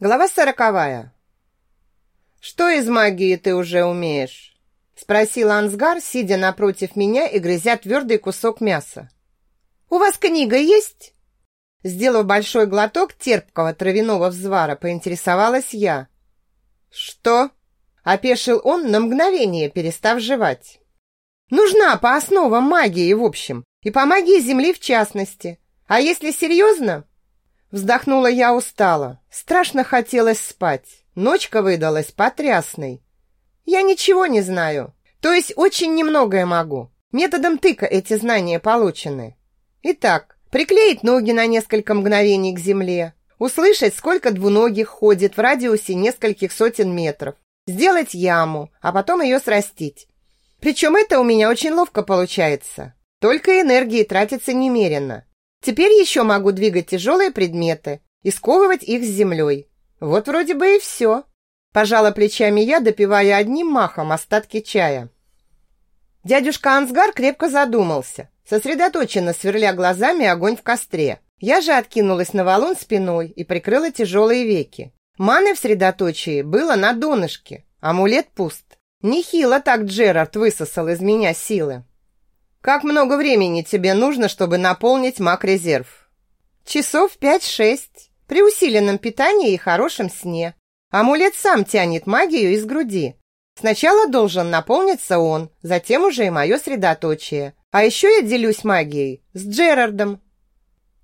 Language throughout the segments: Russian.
Глава сороковая. «Что из магии ты уже умеешь?» Спросил Ансгар, сидя напротив меня и грызя твердый кусок мяса. «У вас книга есть?» Сделав большой глоток терпкого травяного взвара, поинтересовалась я. «Что?» – опешил он на мгновение, перестав жевать. «Нужна по основам магии в общем, и по магии Земли в частности. А если серьезно, Вздохнула я устало. Страшно хотелось спать. Ночка выдалась потрясной. Я ничего не знаю. То есть очень немногое могу. Методом тыка эти знания получены. Итак, приклеить ноги на несколько мгновений к земле, услышать, сколько двуногих ходит в радиусе нескольких сотен метров, сделать яму, а потом ее срастить. Причем это у меня очень ловко получается. Только энергии тратится немерено. Теперь еще могу двигать тяжелые предметы и сковывать их с землей. Вот вроде бы и все. Пожала плечами я, допивая одним махом остатки чая. Дядюшка Ансгар крепко задумался, сосредоточенно сверля глазами огонь в костре. Я же откинулась на валун спиной и прикрыла тяжелые веки. Маны в средоточии было на донышке, амулет пуст. Нехило так Джерард высосал из меня силы. Как много времени тебе нужно, чтобы наполнить маг-резерв? Часов пять-шесть. При усиленном питании и хорошем сне. Амулет сам тянет магию из груди. Сначала должен наполниться он, затем уже и мое средоточие. А еще я делюсь магией с Джерардом.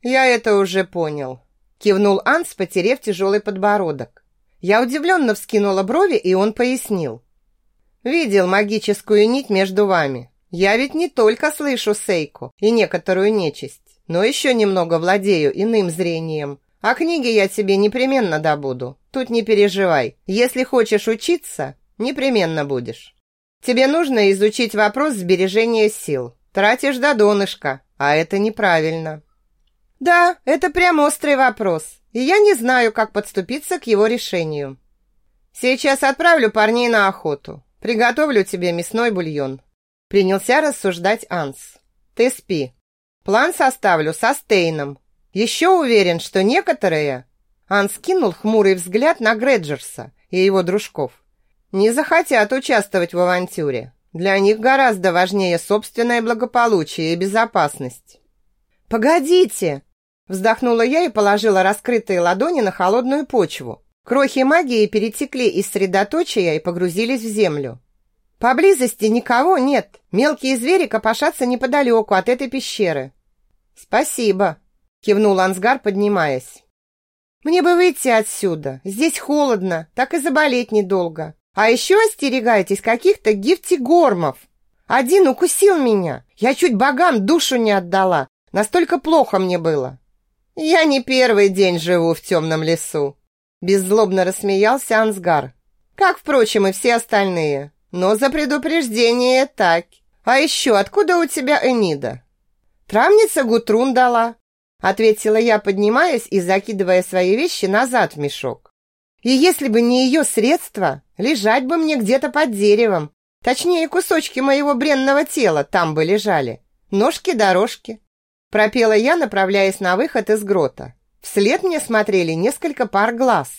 Я это уже понял. Кивнул Анс, потерев тяжелый подбородок. Я удивленно вскинула брови, и он пояснил. Видел магическую нить между вами. Я ведь не только слышу Сейку и некоторую нечисть, но еще немного владею иным зрением. А книги я тебе непременно добуду. Тут не переживай. Если хочешь учиться, непременно будешь. Тебе нужно изучить вопрос сбережения сил. Тратишь до донышка, а это неправильно. Да, это прям острый вопрос, и я не знаю, как подступиться к его решению. Сейчас отправлю парней на охоту. Приготовлю тебе мясной бульон. Принялся рассуждать Анс. Ты спи. План составлю со Стейном. Еще уверен, что некоторые... Анс кинул хмурый взгляд на Греджерса и его дружков. Не захотят участвовать в авантюре. Для них гораздо важнее собственное благополучие и безопасность. «Погодите!» Вздохнула я и положила раскрытые ладони на холодную почву. Крохи магии перетекли из средоточия и погрузились в землю. Поблизости никого нет. Мелкие звери копошатся неподалеку от этой пещеры. Спасибо, кивнул Ансгар, поднимаясь. Мне бы выйти отсюда. Здесь холодно, так и заболеть недолго. А еще остерегайтесь каких-то гифтигормов. Один укусил меня. Я чуть богам душу не отдала. Настолько плохо мне было. Я не первый день живу в темном лесу. Беззлобно рассмеялся Ансгар. Как, впрочем, и все остальные но за предупреждение так. А еще откуда у тебя Энида? Травница Гутрун дала, ответила я, поднимаясь и закидывая свои вещи назад в мешок. И если бы не ее средства, лежать бы мне где-то под деревом. Точнее, кусочки моего бренного тела там бы лежали. Ножки-дорожки. Пропела я, направляясь на выход из грота. Вслед мне смотрели несколько пар глаз.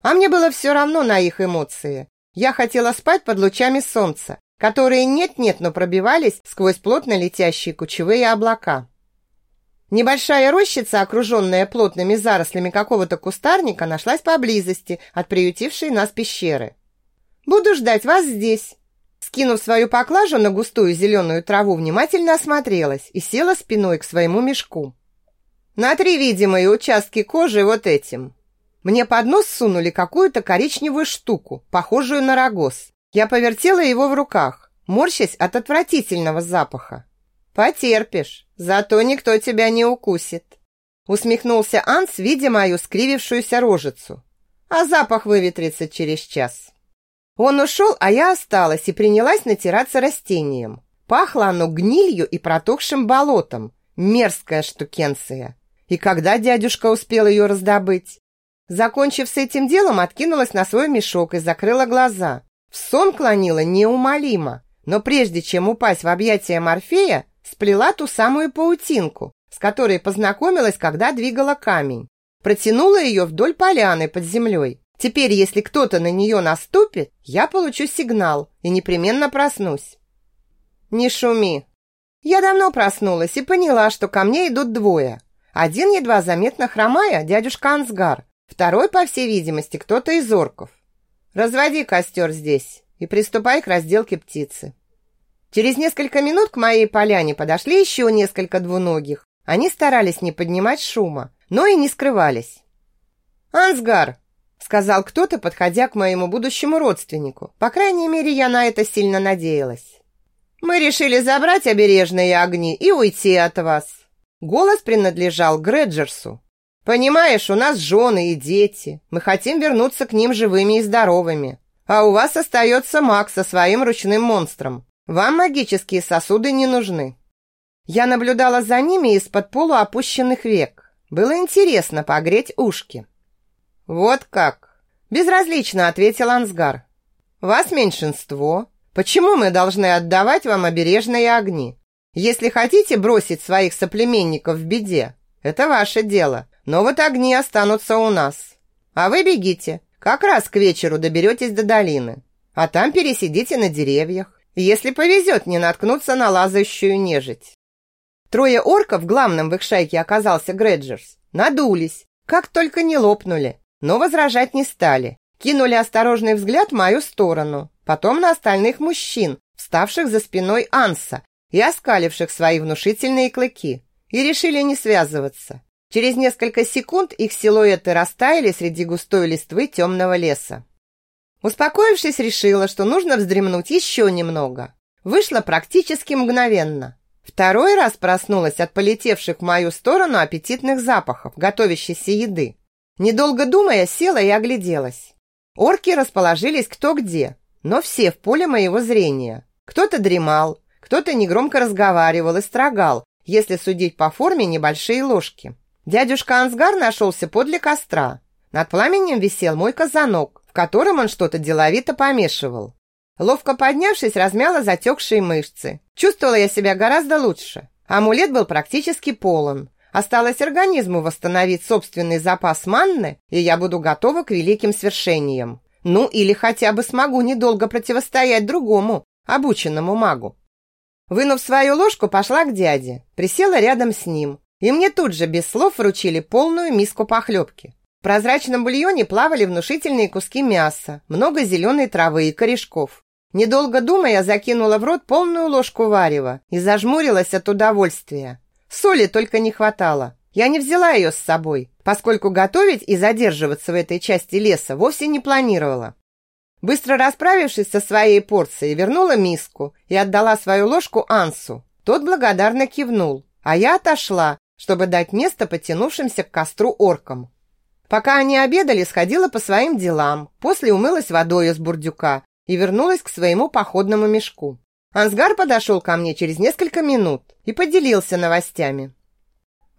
А мне было все равно на их эмоции. Я хотела спать под лучами солнца, которые нет-нет, но пробивались сквозь плотно летящие кучевые облака. Небольшая рощица, окруженная плотными зарослями какого-то кустарника, нашлась поблизости от приютившей нас пещеры. «Буду ждать вас здесь». Скинув свою поклажу на густую зеленую траву, внимательно осмотрелась и села спиной к своему мешку. На три видимые участки кожи вот этим. Мне под нос сунули какую-то коричневую штуку, похожую на рогоз. Я повертела его в руках, морщась от отвратительного запаха. «Потерпишь, зато никто тебя не укусит», усмехнулся Анс, видя мою скривившуюся рожицу. «А запах выветрится через час». Он ушел, а я осталась и принялась натираться растением. Пахло оно гнилью и протухшим болотом. Мерзкая штукенция. И когда дядюшка успел ее раздобыть? Закончив с этим делом, откинулась на свой мешок и закрыла глаза. В сон клонила неумолимо, но прежде чем упасть в объятия Морфея, сплела ту самую паутинку, с которой познакомилась, когда двигала камень. протянула ее вдоль поляны под землей. Теперь, если кто-то на нее наступит, я получу сигнал и непременно проснусь. Не шуми. Я давно проснулась и поняла, что ко мне идут двое. Один едва заметно хромая, дядюшка Ансгар. Второй, по всей видимости, кто-то из орков. Разводи костер здесь и приступай к разделке птицы. Через несколько минут к моей поляне подошли еще несколько двуногих. Они старались не поднимать шума, но и не скрывались. «Ансгар!» — сказал кто-то, подходя к моему будущему родственнику. По крайней мере, я на это сильно надеялась. «Мы решили забрать обережные огни и уйти от вас». Голос принадлежал Греджерсу. «Понимаешь, у нас жены и дети. Мы хотим вернуться к ним живыми и здоровыми. А у вас остается маг со своим ручным монстром. Вам магические сосуды не нужны». Я наблюдала за ними из-под полуопущенных век. Было интересно погреть ушки. «Вот как!» – безразлично ответил Ансгар. «Вас меньшинство. Почему мы должны отдавать вам обережные огни? Если хотите бросить своих соплеменников в беде, это ваше дело, но вот огни останутся у нас. А вы бегите, как раз к вечеру доберетесь до долины, а там пересидите на деревьях. Если повезет, не наткнуться на лазающую нежить. Трое орков, главным в их шайке оказался Греджерс, надулись, как только не лопнули, но возражать не стали. Кинули осторожный взгляд в мою сторону, потом на остальных мужчин, вставших за спиной Анса и оскаливших свои внушительные клыки, и решили не связываться. Через несколько секунд их силуэты растаяли среди густой листвы темного леса. Успокоившись, решила, что нужно вздремнуть еще немного. Вышло практически мгновенно. Второй раз проснулась от полетевших в мою сторону аппетитных запахов готовящейся еды. Недолго думая, села и огляделась. Орки расположились кто где, но все в поле моего зрения. Кто-то дремал, кто-то негромко разговаривал и строгал, если судить по форме небольшие ложки. Дядюшка Ансгар нашелся подле костра. Над пламенем висел мой казанок, в котором он что-то деловито помешивал. Ловко поднявшись, размяла затекшие мышцы. Чувствовала я себя гораздо лучше. Амулет был практически полон. Осталось организму восстановить собственный запас манны, и я буду готова к великим свершениям. Ну, или хотя бы смогу недолго противостоять другому, обученному магу. Вынув свою ложку, пошла к дяде, присела рядом с ним, и мне тут же без слов вручили полную миску похлебки. В прозрачном бульоне плавали внушительные куски мяса, много зеленой травы и корешков. Недолго думая, закинула в рот полную ложку варева и зажмурилась от удовольствия. Соли только не хватало. Я не взяла ее с собой, поскольку готовить и задерживаться в этой части леса вовсе не планировала. Быстро расправившись со своей порцией, вернула миску и отдала свою ложку Ансу. Тот благодарно кивнул, а я отошла, чтобы дать место потянувшимся к костру оркам. Пока они обедали, сходила по своим делам, после умылась водой из бурдюка и вернулась к своему походному мешку. Ансгар подошел ко мне через несколько минут и поделился новостями.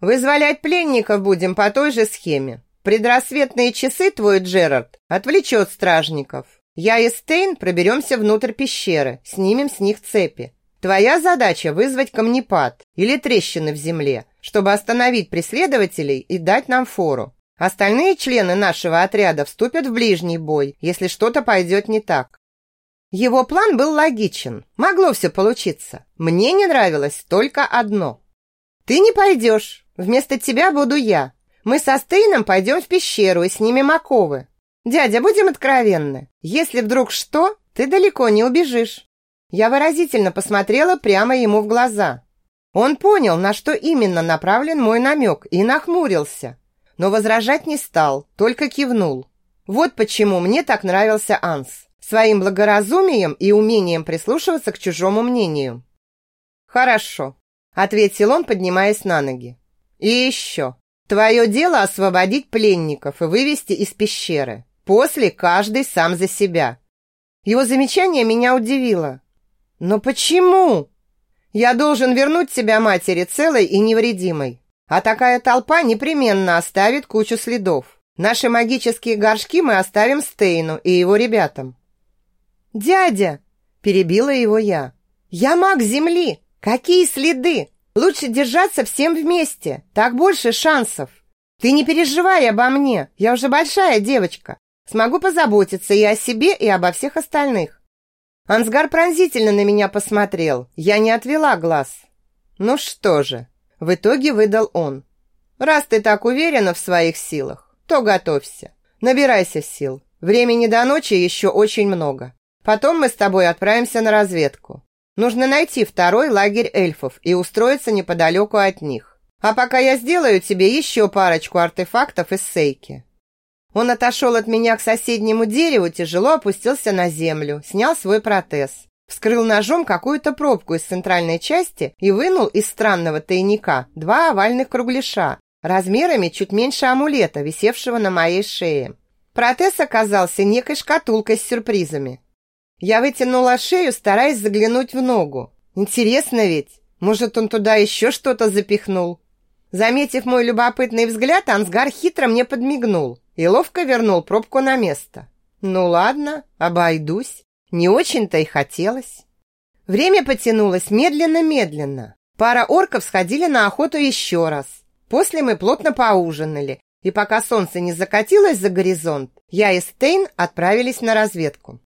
«Вызволять пленников будем по той же схеме. Предрассветные часы твой Джерард отвлечет стражников. Я и Стейн проберемся внутрь пещеры, снимем с них цепи. Твоя задача вызвать камнепад или трещины в земле, чтобы остановить преследователей и дать нам фору. Остальные члены нашего отряда вступят в ближний бой, если что-то пойдет не так. Его план был логичен. Могло все получиться. Мне не нравилось только одно. Ты не пойдешь. Вместо тебя буду я. Мы со Стейном пойдем в пещеру и снимем оковы. Дядя, будем откровенны. Если вдруг что, ты далеко не убежишь. Я выразительно посмотрела прямо ему в глаза. Он понял, на что именно направлен мой намек, и нахмурился. Но возражать не стал, только кивнул. Вот почему мне так нравился Анс своим благоразумием и умением прислушиваться к чужому мнению. «Хорошо», – ответил он, поднимаясь на ноги. «И еще. Твое дело освободить пленников и вывести из пещеры. После каждый сам за себя». Его замечание меня удивило. «Но почему?» «Я должен вернуть тебя матери целой и невредимой. А такая толпа непременно оставит кучу следов. Наши магические горшки мы оставим Стейну и его ребятам. «Дядя!» – перебила его я. «Я маг Земли! Какие следы? Лучше держаться всем вместе, так больше шансов!» Ты не переживай обо мне, я уже большая девочка. Смогу позаботиться и о себе, и обо всех остальных. Ансгар пронзительно на меня посмотрел. Я не отвела глаз. Ну что же, в итоге выдал он. Раз ты так уверена в своих силах, то готовься. Набирайся сил. Времени до ночи еще очень много. Потом мы с тобой отправимся на разведку. Нужно найти второй лагерь эльфов и устроиться неподалеку от них. А пока я сделаю тебе еще парочку артефактов из сейки». Он отошел от меня к соседнему дереву, тяжело опустился на землю, снял свой протез, вскрыл ножом какую-то пробку из центральной части и вынул из странного тайника два овальных кругляша, размерами чуть меньше амулета, висевшего на моей шее. Протез оказался некой шкатулкой с сюрпризами. Я вытянула шею, стараясь заглянуть в ногу. Интересно ведь, может, он туда еще что-то запихнул? Заметив мой любопытный взгляд, Ансгар хитро мне подмигнул и ловко вернул пробку на место. Ну ладно, обойдусь. Не очень-то и хотелось. Время потянулось медленно-медленно. Пара орков сходили на охоту еще раз. После мы плотно поужинали, и пока солнце не закатилось за горизонт, я и Стейн отправились на разведку.